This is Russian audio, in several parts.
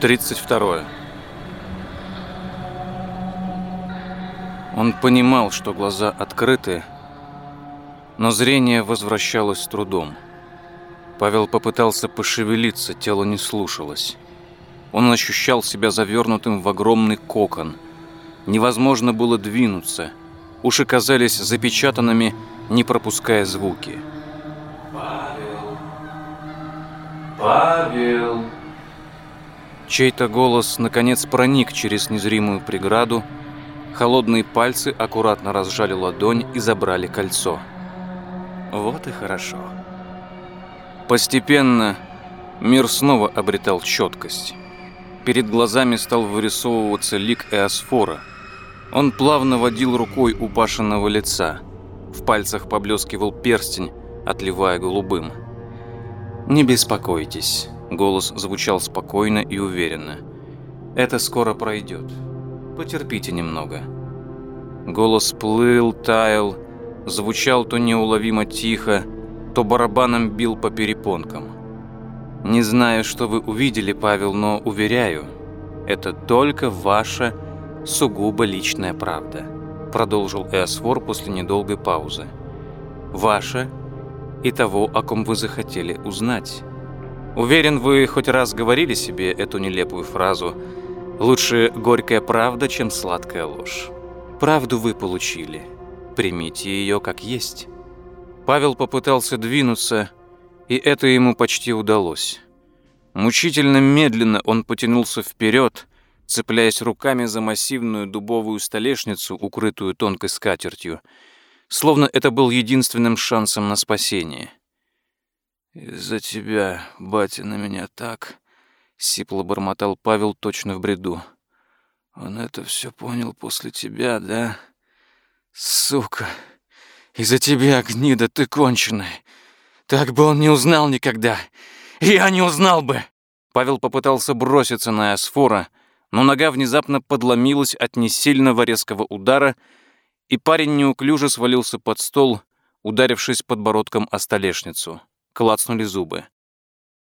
32. Он понимал, что глаза открыты, но зрение возвращалось с трудом. Павел попытался пошевелиться, тело не слушалось. Он ощущал себя завернутым в огромный кокон. Невозможно было двинуться. Уши казались запечатанными, не пропуская звуки. «Павел! Павел!» Чей-то голос наконец проник через незримую преграду. Холодные пальцы аккуратно разжали ладонь и забрали кольцо. Вот и хорошо. Постепенно мир снова обретал четкость. Перед глазами стал вырисовываться лик Эосфора. Он плавно водил рукой у Пашиного лица. В пальцах поблескивал перстень, отливая голубым. «Не беспокойтесь», Голос звучал спокойно и уверенно. «Это скоро пройдет. Потерпите немного». Голос плыл, таял, звучал то неуловимо тихо, то барабаном бил по перепонкам. «Не знаю, что вы увидели, Павел, но уверяю, это только ваша сугубо личная правда», продолжил Эосфор после недолгой паузы. «Ваша и того, о ком вы захотели узнать». Уверен, вы хоть раз говорили себе эту нелепую фразу «Лучше горькая правда, чем сладкая ложь». Правду вы получили. Примите ее как есть. Павел попытался двинуться, и это ему почти удалось. Мучительно медленно он потянулся вперед, цепляясь руками за массивную дубовую столешницу, укрытую тонкой скатертью, словно это был единственным шансом на спасение. «Из-за тебя, батя, на меня так...» — сипло бормотал Павел точно в бреду. «Он это все понял после тебя, да? Сука! Из-за тебя, гнида, ты конченый! Так бы он не узнал никогда! Я не узнал бы!» Павел попытался броситься на Асфора, но нога внезапно подломилась от несильного резкого удара, и парень неуклюже свалился под стол, ударившись подбородком о столешницу клацнули зубы.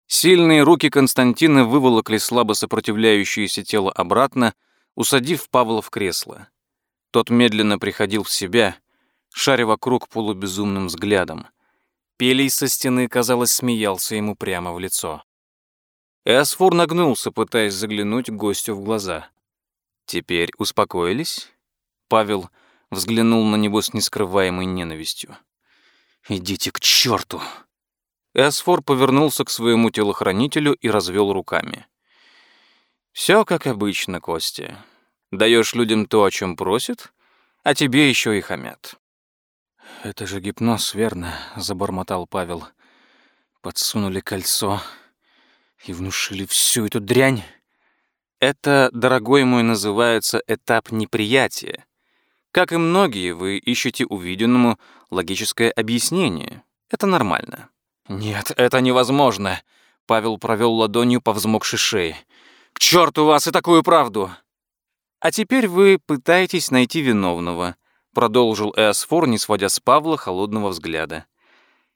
Сильные руки Константина выволокли слабо сопротивляющееся тело обратно, усадив Павла в кресло. Тот медленно приходил в себя, шаря вокруг полубезумным взглядом. Пелей со стены, казалось, смеялся ему прямо в лицо. Эосфор нагнулся, пытаясь заглянуть гостю в глаза. «Теперь успокоились?» Павел взглянул на него с нескрываемой ненавистью. «Идите к черту!» Эсфор повернулся к своему телохранителю и развел руками. «Все как обычно, Костя. Даешь людям то, о чем просят, а тебе еще и хамят». «Это же гипноз, верно?» — забормотал Павел. «Подсунули кольцо и внушили всю эту дрянь». «Это, дорогой мой, называется этап неприятия. Как и многие, вы ищете увиденному логическое объяснение. Это нормально. «Нет, это невозможно!» Павел провел ладонью по взмокшей шее. «К черту вас и такую правду!» «А теперь вы пытаетесь найти виновного», продолжил Эосфор, не сводя с Павла холодного взгляда.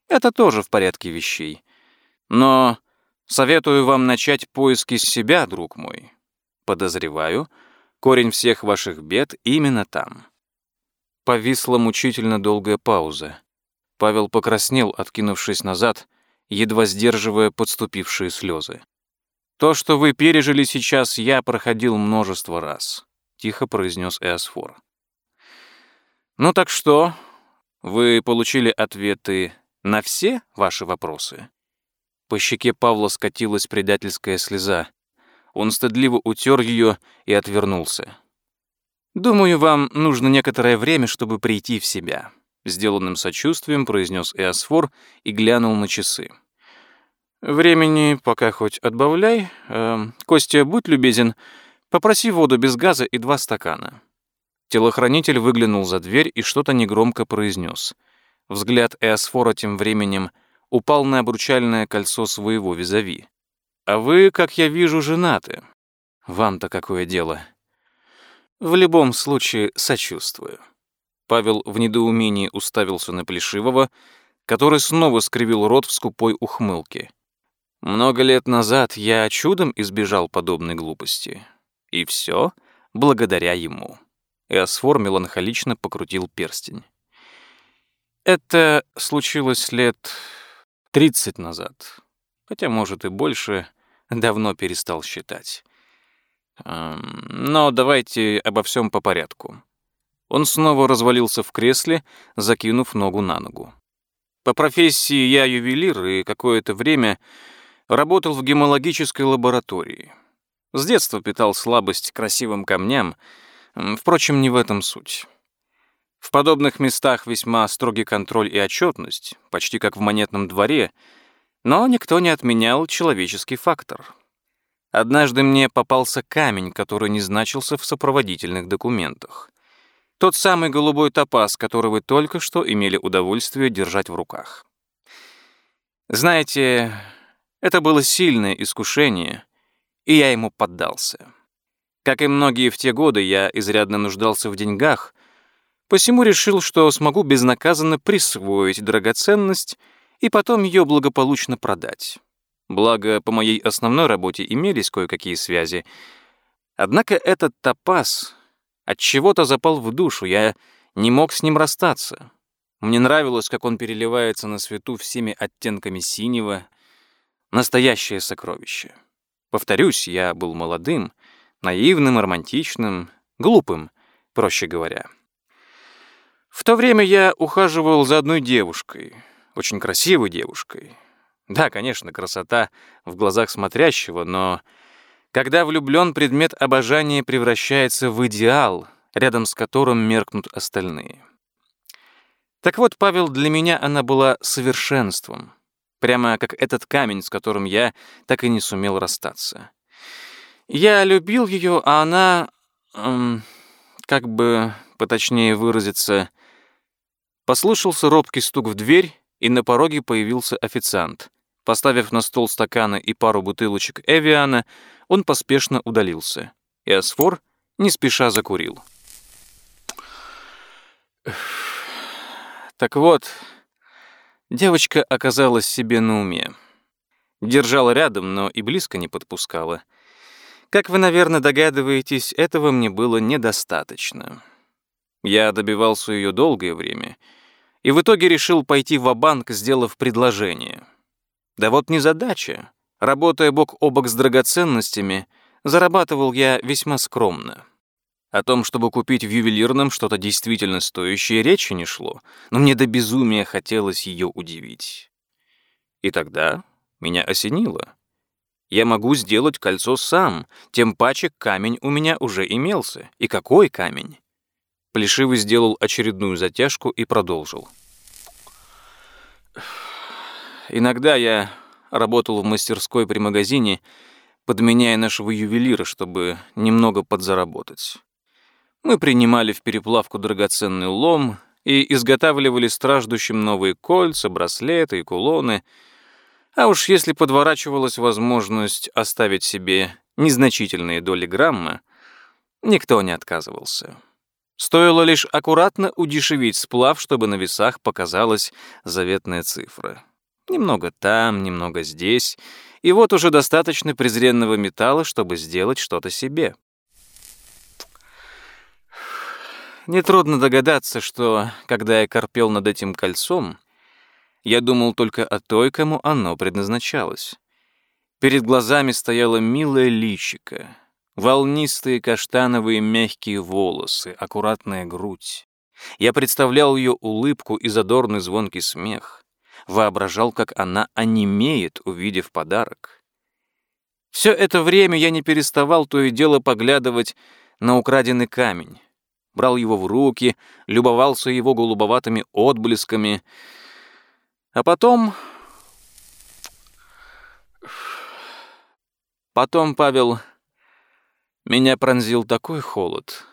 «Это тоже в порядке вещей. Но советую вам начать поиски себя, друг мой. Подозреваю, корень всех ваших бед именно там». Повисла мучительно долгая пауза. Павел покраснел, откинувшись назад, едва сдерживая подступившие слезы. «То, что вы пережили сейчас, я проходил множество раз», — тихо произнес Эосфор. «Ну так что, вы получили ответы на все ваши вопросы?» По щеке Павла скатилась предательская слеза. Он стыдливо утер ее и отвернулся. «Думаю, вам нужно некоторое время, чтобы прийти в себя. Сделанным сочувствием произнес Эосфор и глянул на часы. «Времени пока хоть отбавляй. Э, Костя, будь любезен, попроси воду без газа и два стакана». Телохранитель выглянул за дверь и что-то негромко произнес. Взгляд Эосфора тем временем упал на обручальное кольцо своего визави. «А вы, как я вижу, женаты. Вам-то какое дело?» «В любом случае, сочувствую». Павел в недоумении уставился на Плешивого, который снова скривил рот в скупой ухмылке. Много лет назад я чудом избежал подобной глупости. И все благодаря ему. Эосфор меланхолично покрутил перстень. Это случилось лет 30 назад. Хотя, может, и больше. Давно перестал считать. Но давайте обо всем по порядку. Он снова развалился в кресле, закинув ногу на ногу. По профессии я ювелир и какое-то время работал в гемологической лаборатории. С детства питал слабость к красивым камням, впрочем, не в этом суть. В подобных местах весьма строгий контроль и отчетность, почти как в монетном дворе, но никто не отменял человеческий фактор. Однажды мне попался камень, который не значился в сопроводительных документах. Тот самый голубой топаз, который вы только что имели удовольствие держать в руках. Знаете, это было сильное искушение, и я ему поддался. Как и многие в те годы, я изрядно нуждался в деньгах, посему решил, что смогу безнаказанно присвоить драгоценность и потом ее благополучно продать. Благо, по моей основной работе имелись кое-какие связи. Однако этот топаз от чего-то запал в душу, я не мог с ним расстаться. Мне нравилось, как он переливается на свету всеми оттенками синего. Настоящее сокровище. Повторюсь, я был молодым, наивным, романтичным, глупым, проще говоря. В то время я ухаживал за одной девушкой, очень красивой девушкой. Да, конечно, красота в глазах смотрящего, но когда влюблен, предмет обожания превращается в идеал, рядом с которым меркнут остальные. Так вот, Павел, для меня она была совершенством, прямо как этот камень, с которым я так и не сумел расстаться. Я любил ее, а она, эм, как бы поточнее выразиться, послышался робкий стук в дверь, и на пороге появился официант. Поставив на стол стаканы и пару бутылочек Эвиана, он поспешно удалился. И Асфор не спеша закурил. Так вот, девочка оказалась себе на уме. Держала рядом, но и близко не подпускала. Как вы, наверное, догадываетесь, этого мне было недостаточно. Я добивался ее долгое время — и в итоге решил пойти в банк сделав предложение. Да вот не задача. Работая бок о бок с драгоценностями, зарабатывал я весьма скромно. О том, чтобы купить в ювелирном что-то действительно стоящее, речи не шло, но мне до безумия хотелось ее удивить. И тогда меня осенило. Я могу сделать кольцо сам, тем паче камень у меня уже имелся. И какой камень? Плешивый сделал очередную затяжку и продолжил. Иногда я работал в мастерской при магазине, подменяя нашего ювелира, чтобы немного подзаработать. Мы принимали в переплавку драгоценный лом и изготавливали страждущим новые кольца, браслеты и кулоны. А уж если подворачивалась возможность оставить себе незначительные доли грамма, никто не отказывался. Стоило лишь аккуратно удешевить сплав, чтобы на весах показалась заветная цифра. Немного там, немного здесь, и вот уже достаточно презренного металла, чтобы сделать что-то себе. Нетрудно догадаться, что, когда я корпел над этим кольцом, я думал только о той, кому оно предназначалось. Перед глазами стояла милая личика, Волнистые каштановые мягкие волосы, аккуратная грудь. Я представлял ее улыбку и задорный звонкий смех. Воображал, как она онемеет, увидев подарок. Все это время я не переставал то и дело поглядывать на украденный камень. Брал его в руки, любовался его голубоватыми отблесками. А потом... Потом Павел меня пронзил такой холод,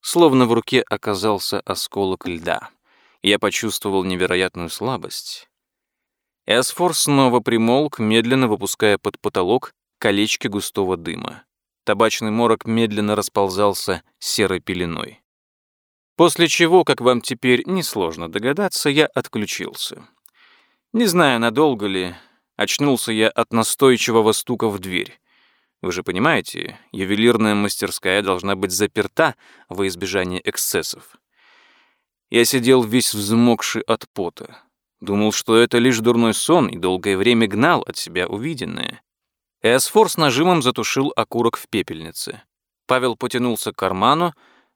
словно в руке оказался осколок льда. Я почувствовал невероятную слабость. Эсфор снова примолк, медленно выпуская под потолок колечки густого дыма. Табачный морок медленно расползался серой пеленой. После чего, как вам теперь несложно догадаться, я отключился. Не знаю, надолго ли, Очнулся я от настойчивого стука в дверь. Вы же понимаете, ювелирная мастерская должна быть заперта во избежание эксцессов. Я сидел весь взмокший от пота. Думал, что это лишь дурной сон, и долгое время гнал от себя увиденное. Эсфор с нажимом затушил окурок в пепельнице. Павел потянулся к карману,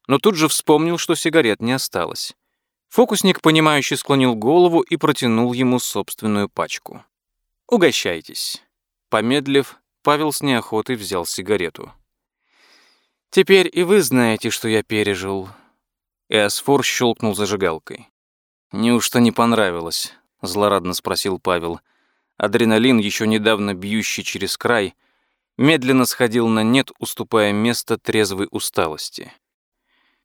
но тут же вспомнил, что сигарет не осталось. Фокусник, понимающе склонил голову и протянул ему собственную пачку. «Угощайтесь». Помедлив, Павел с неохотой взял сигарету. «Теперь и вы знаете, что я пережил». Эосфор щелкнул зажигалкой. «Неужто не понравилось?» — злорадно спросил Павел. Адреналин, еще недавно бьющий через край, медленно сходил на нет, уступая место трезвой усталости.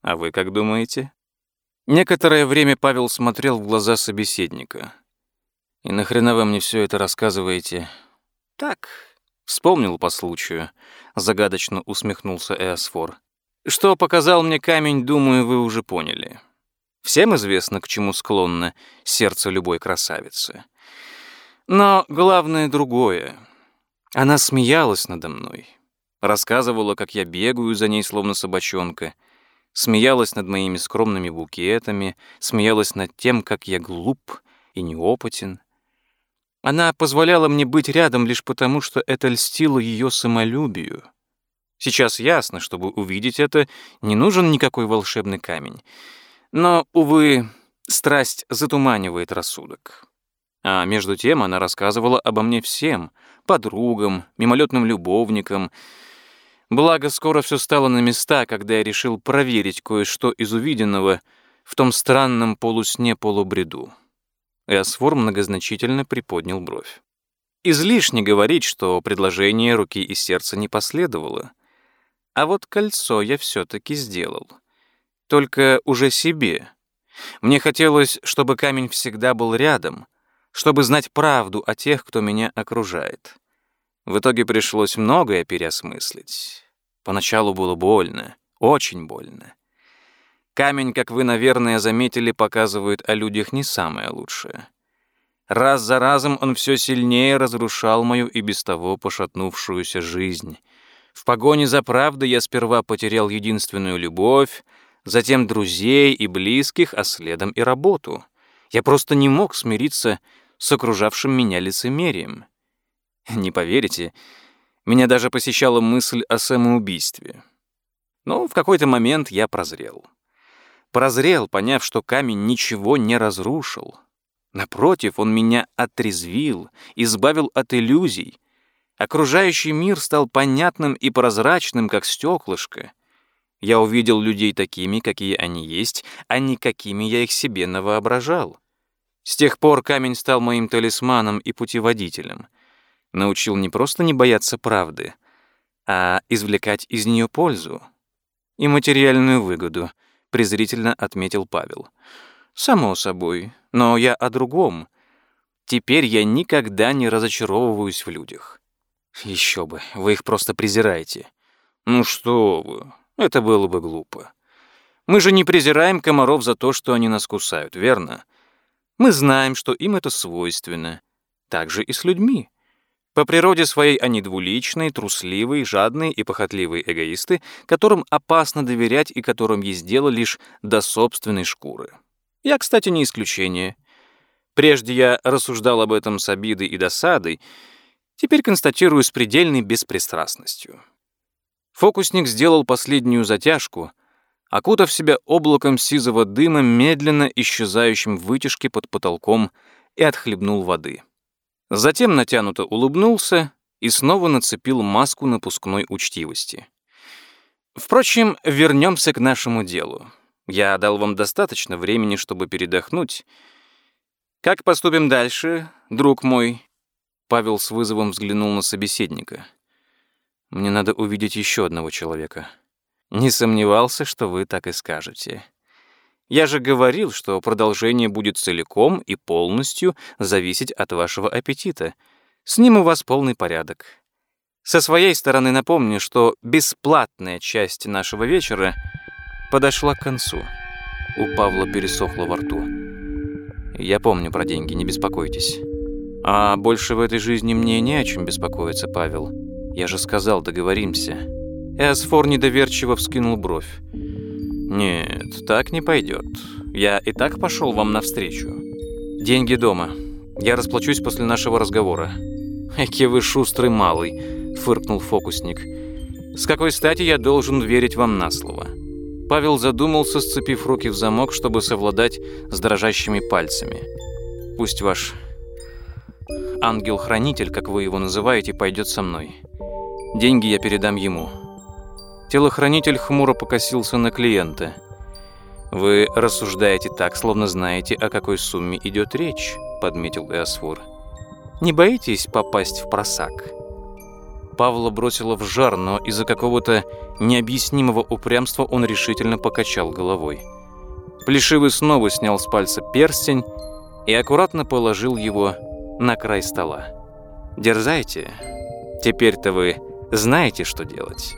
«А вы как думаете?» Некоторое время Павел смотрел в глаза собеседника. «И нахрена вы мне все это рассказываете?» «Так, вспомнил по случаю», — загадочно усмехнулся Эосфор. «Что показал мне камень, думаю, вы уже поняли. Всем известно, к чему склонно сердце любой красавицы. Но главное другое. Она смеялась надо мной, рассказывала, как я бегаю за ней, словно собачонка — смеялась над моими скромными букетами, смеялась над тем, как я глуп и неопытен. Она позволяла мне быть рядом лишь потому, что это льстило ее самолюбию. Сейчас ясно, чтобы увидеть это, не нужен никакой волшебный камень. Но, увы, страсть затуманивает рассудок. А между тем она рассказывала обо мне всем — подругам, мимолетным любовникам — Благо, скоро все стало на места, когда я решил проверить кое-что из увиденного в том странном полусне-полубреду. Эосфор многозначительно приподнял бровь. Излишне говорить, что предложение руки и сердца не последовало. А вот кольцо я все-таки сделал. Только уже себе. Мне хотелось, чтобы камень всегда был рядом, чтобы знать правду о тех, кто меня окружает. В итоге пришлось многое переосмыслить. Поначалу было больно, очень больно. Камень, как вы, наверное, заметили, показывает о людях не самое лучшее. Раз за разом он все сильнее разрушал мою и без того пошатнувшуюся жизнь. В погоне за правдой я сперва потерял единственную любовь, затем друзей и близких, а следом и работу. Я просто не мог смириться с окружавшим меня лицемерием. Не поверите, меня даже посещала мысль о самоубийстве. Но в какой-то момент я прозрел. Прозрел, поняв, что камень ничего не разрушил. Напротив, он меня отрезвил, избавил от иллюзий. Окружающий мир стал понятным и прозрачным, как стеклышко. Я увидел людей такими, какие они есть, а не какими я их себе навоображал. С тех пор камень стал моим талисманом и путеводителем — научил не просто не бояться правды, а извлекать из нее пользу и материальную выгоду, презрительно отметил Павел. Само собой, но я о другом. Теперь я никогда не разочаровываюсь в людях. Еще бы, вы их просто презираете. Ну что вы, это было бы глупо. Мы же не презираем комаров за то, что они нас кусают, верно? Мы знаем, что им это свойственно. Так же и с людьми. По природе своей они двуличные, трусливые, жадные и похотливые эгоисты, которым опасно доверять и которым есть дело лишь до собственной шкуры. Я, кстати, не исключение. Прежде я рассуждал об этом с обидой и досадой, теперь констатирую с предельной беспристрастностью. Фокусник сделал последнюю затяжку, окутав себя облаком сизого дыма, медленно исчезающим в вытяжке под потолком, и отхлебнул воды. Затем натянуто улыбнулся и снова нацепил маску напускной учтивости. Впрочем, вернемся к нашему делу. Я дал вам достаточно времени, чтобы передохнуть. Как поступим дальше, друг мой? Павел с вызовом взглянул на собеседника. Мне надо увидеть еще одного человека. Не сомневался, что вы так и скажете. Я же говорил, что продолжение будет целиком и полностью зависеть от вашего аппетита. С ним у вас полный порядок. Со своей стороны напомню, что бесплатная часть нашего вечера подошла к концу. У Павла пересохло во рту. Я помню про деньги, не беспокойтесь. А больше в этой жизни мне не о чем беспокоиться, Павел. Я же сказал, договоримся. Эсфор недоверчиво вскинул бровь. Нет, так не пойдет. Я и так пошел вам навстречу. Деньги дома. Я расплачусь после нашего разговора. Эки вы шустрый малый, фыркнул фокусник. С какой стати я должен верить вам на слово? Павел задумался, сцепив руки в замок, чтобы совладать с дрожащими пальцами. Пусть ваш ангел-хранитель, как вы его называете, пойдет со мной. Деньги я передам ему. Телохранитель хмуро покосился на клиента. «Вы рассуждаете так, словно знаете, о какой сумме идет речь», — подметил Эосфор. «Не боитесь попасть в просак?» Павла бросило в жар, но из-за какого-то необъяснимого упрямства он решительно покачал головой. Плешивый снова снял с пальца перстень и аккуратно положил его на край стола. «Дерзайте. Теперь-то вы знаете, что делать».